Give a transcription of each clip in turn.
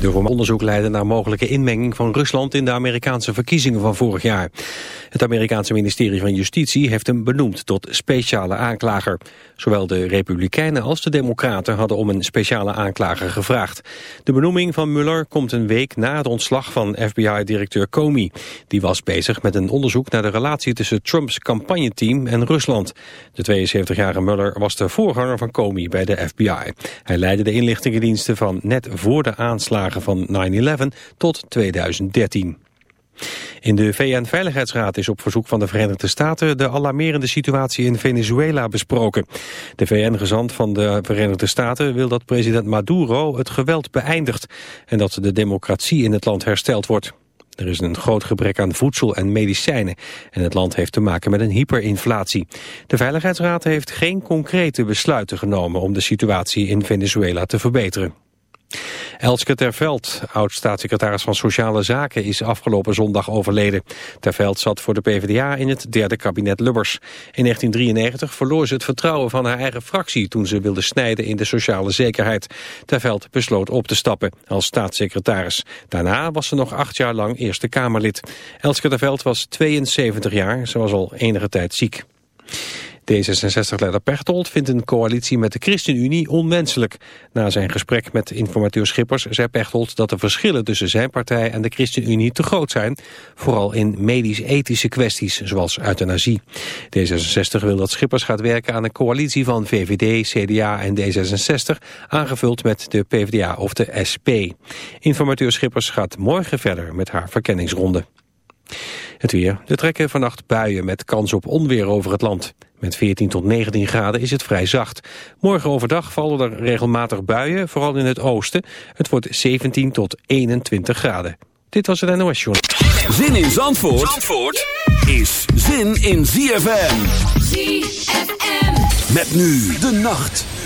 De onderzoek leidde naar mogelijke inmenging van Rusland in de Amerikaanse verkiezingen van vorig jaar. Het Amerikaanse ministerie van Justitie heeft hem benoemd tot speciale aanklager. Zowel de Republikeinen als de Democraten hadden om een speciale aanklager gevraagd. De benoeming van Mueller komt een week na het ontslag van FBI-directeur Comey. Die was bezig met een onderzoek naar de relatie tussen Trumps campagneteam en Rusland. De 72-jarige Mueller was de voorganger van Comey bij de FBI. Hij leidde de inlichtingendiensten van net voor de aanslagen van 9-11 tot 2013. In de VN-veiligheidsraad is op verzoek van de Verenigde Staten de alarmerende situatie in Venezuela besproken. De VN-gezant van de Verenigde Staten wil dat president Maduro het geweld beëindigt en dat de democratie in het land hersteld wordt. Er is een groot gebrek aan voedsel en medicijnen en het land heeft te maken met een hyperinflatie. De Veiligheidsraad heeft geen concrete besluiten genomen om de situatie in Venezuela te verbeteren. Elske Terveld, oud-staatssecretaris van Sociale Zaken, is afgelopen zondag overleden. Terveld zat voor de PvdA in het derde kabinet Lubbers. In 1993 verloor ze het vertrouwen van haar eigen fractie toen ze wilde snijden in de sociale zekerheid. Terveld besloot op te stappen als staatssecretaris. Daarna was ze nog acht jaar lang Eerste Kamerlid. Elske Terveld was 72 jaar, ze was al enige tijd ziek. D66-leider Pechtold vindt een coalitie met de ChristenUnie onwenselijk. Na zijn gesprek met informateur Schippers zei Pechtold dat de verschillen tussen zijn partij en de ChristenUnie te groot zijn. Vooral in medisch-ethische kwesties, zoals euthanasie. D66 wil dat Schippers gaat werken aan een coalitie van VVD, CDA en D66, aangevuld met de PvdA of de SP. Informateur Schippers gaat morgen verder met haar verkenningsronde. Het weer. Er trekken vannacht buien met kans op onweer over het land. Met 14 tot 19 graden is het vrij zacht. Morgen overdag vallen er regelmatig buien, vooral in het oosten. Het wordt 17 tot 21 graden. Dit was het NOS Journal. Zin in Zandvoort, Zandvoort is zin in ZFM. ZFM. Met nu de nacht.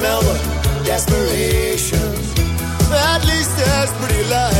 Smell the desperation at least there's pretty lights.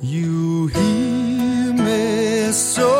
You hear me so.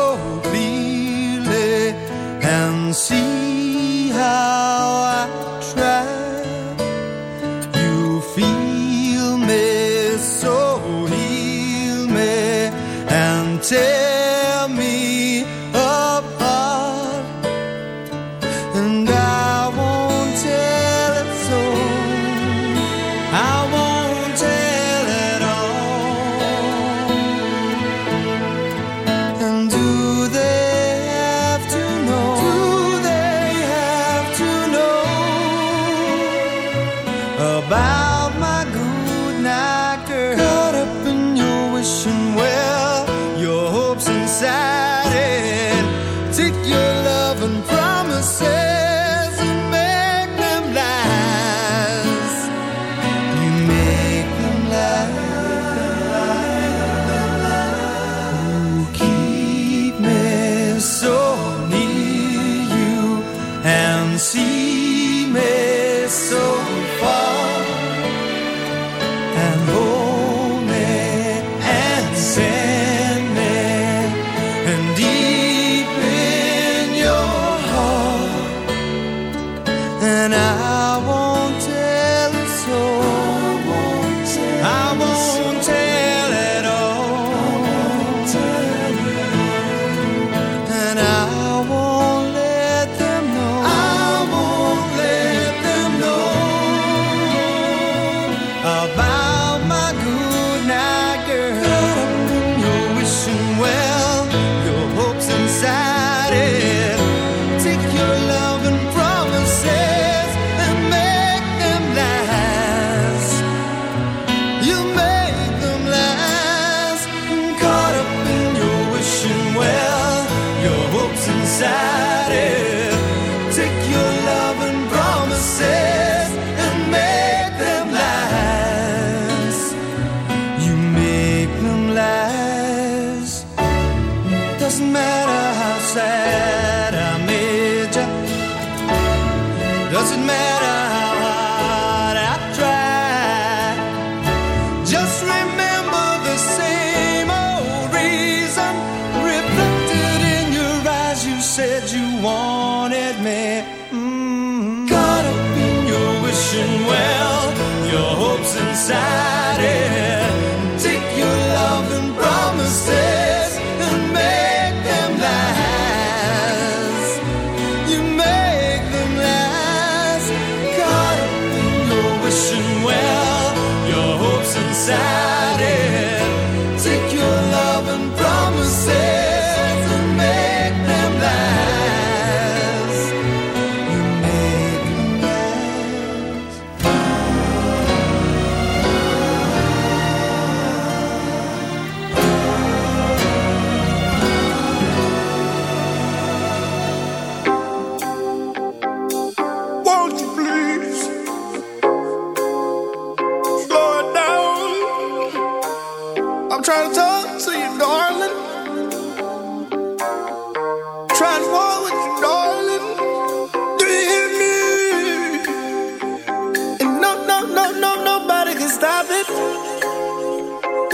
side.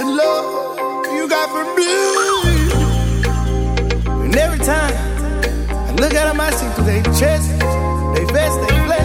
love you got for me. And every time I look at them, I see they chest, they vest, they flesh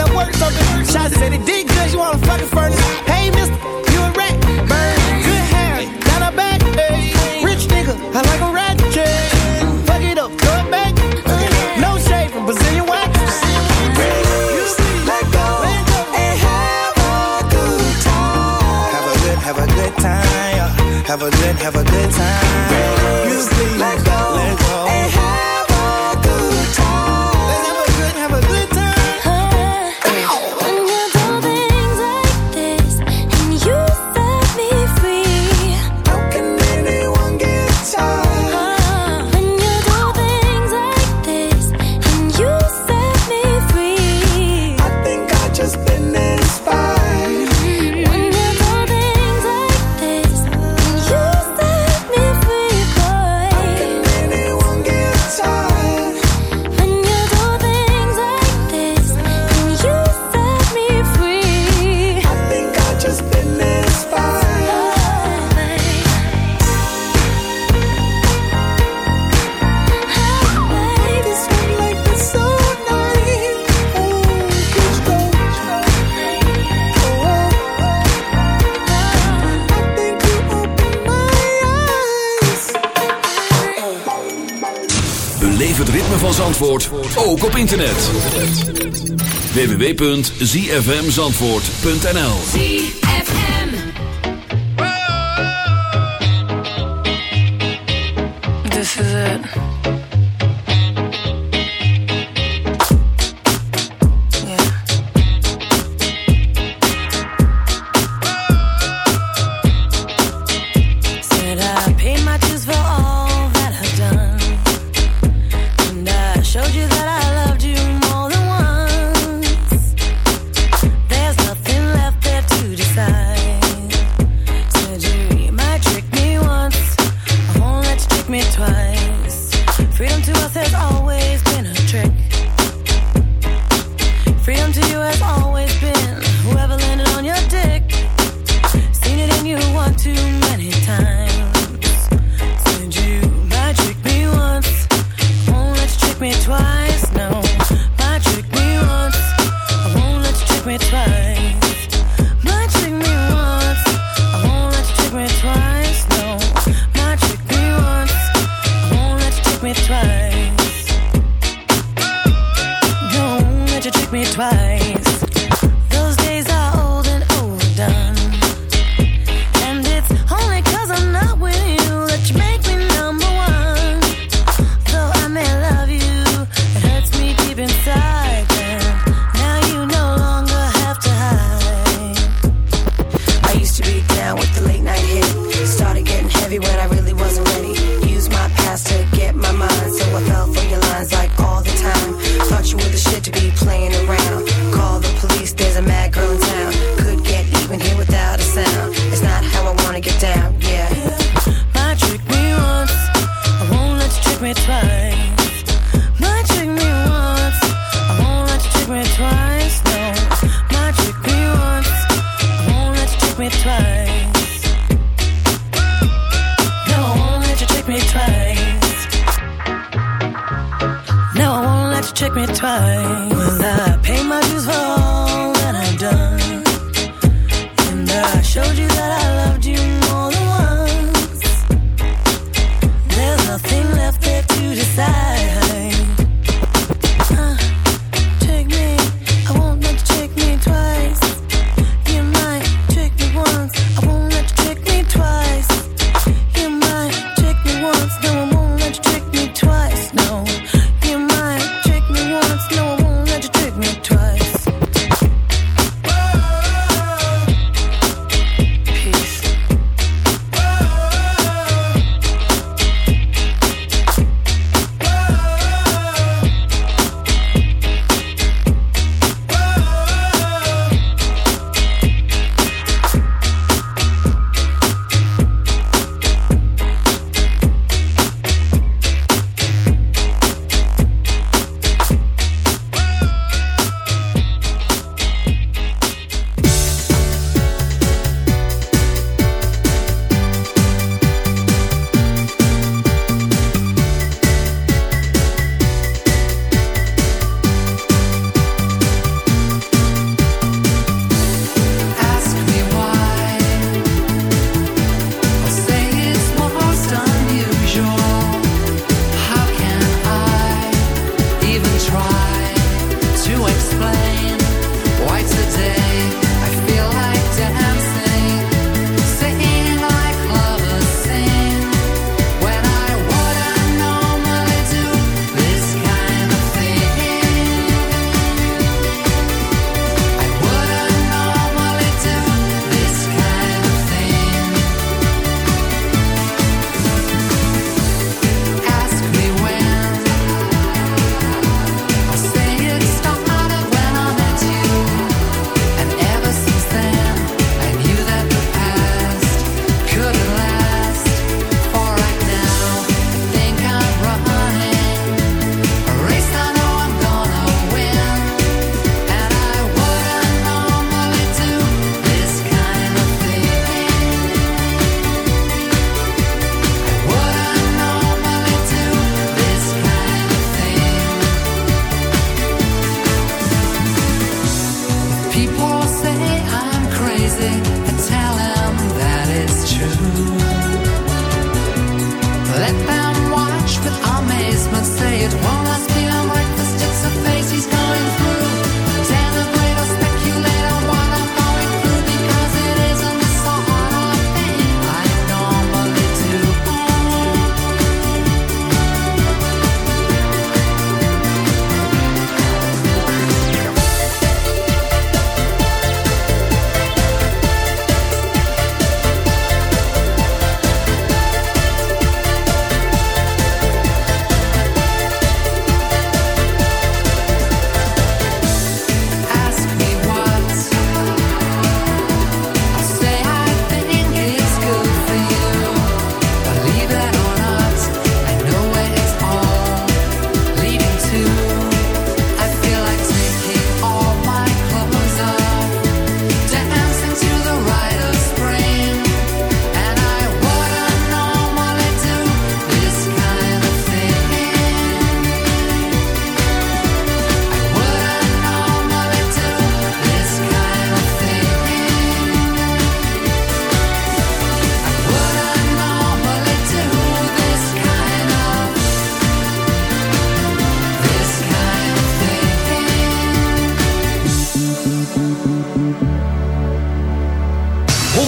all the work, so the. Shots said he did good, you wanna fucking furnace. Hey, mister, you a rat, bird. Good hair, got a back, hey. Rich nigga, I like a rat, yeah. Fuck it up, throw it back. No shade from Brazilian wax. Let go, and have a good time. Have a good, have a good time. Have a good, have a good time zfmzandvoort.nl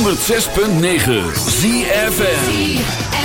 106.9 ZFN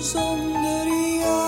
Zonder jou.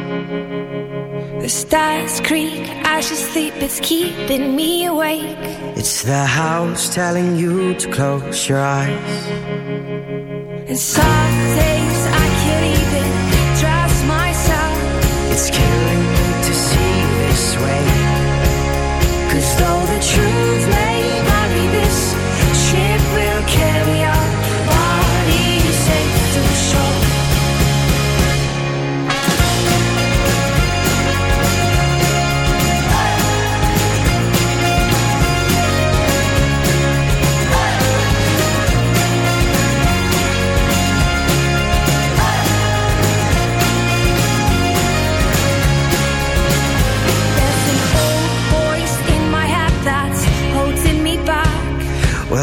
Stars creak as you sleep, it's keeping me awake. It's the house telling you to close your eyes. And some days I can't even trust myself. It's killing me to see this way. Cause though the truth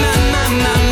My, my, my,